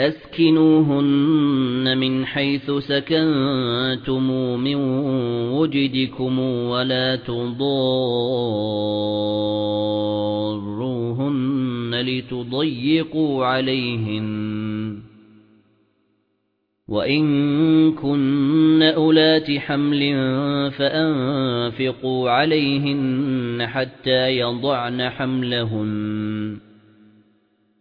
أسكنوهن من حيث سكنتم من وجدكم ولا تضاروهن لتضيقوا عليهن. وَإِن كُنَّ أُولَاتِ حَمْلٍ فَأَنفِقُوا عَلَيْهِنَّ حَتَّى يَضَعْنَ حَمْلَهُنَّ.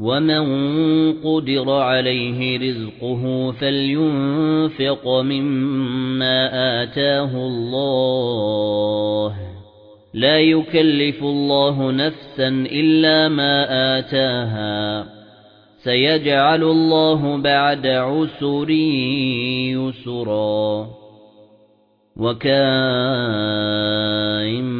وَمَنْ قُدِرَ عَلَيْهِ رِزْقُهُ فَلْيُنْفِقْ مِمَّا آتَاهُ اللَّهُ لَا يُكَلِّفُ اللَّهُ نَفْسًا إِلَّا مَا آتَاهَا سَيَجْعَلُ اللَّهُ بَعْدَ عُسْرٍ يُسْرًا وَكَايِن مِّن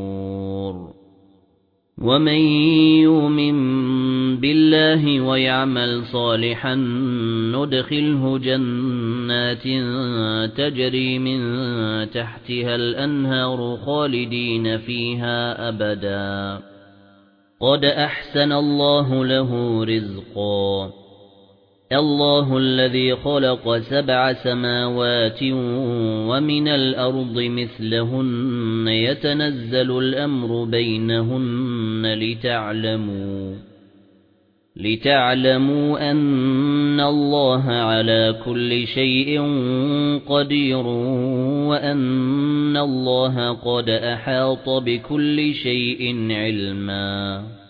وَمَن يُؤْمِن بِاللَّهِ وَيَعْمَلْ صَالِحًا نُدْخِلْهُ جَنَّاتٍ تَجْرِي مِن تَحْتِهَا الْأَنْهَارُ خَالِدِينَ فِيهَا أَبَدًا قَدْ أَحْسَنَ اللَّهُ لَهُ رِزْقًا اللَّهُ الَّذِي خَلَقَ سَبْعَ سَمَاوَاتٍ وَمِنَ الْأَرْضِ مِثْلَهُنَّ يَتَنَزَّلُ الْأَمْرُ بَيْنَهُنَّ لِتَعْلَمُوا لِتَعْلَمُوا أَنَّ اللَّهَ عَلَى كُلِّ شَيْءٍ قَدِيرٌ وَأَنَّ اللَّهَ قَدْ أَحَاطَ بِكُلِّ شَيْءٍ عِلْمًا